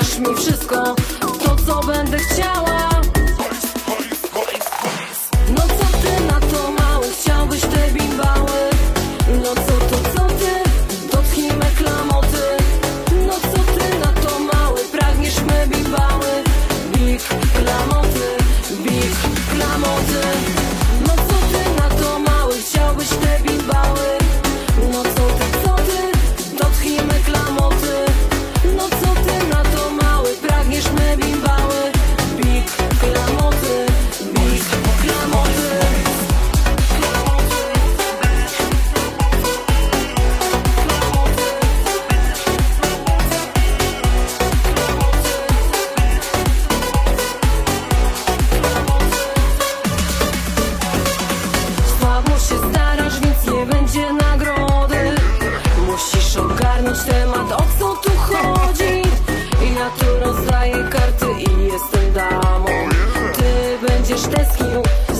dasz mi wszystko To co będę chciała this you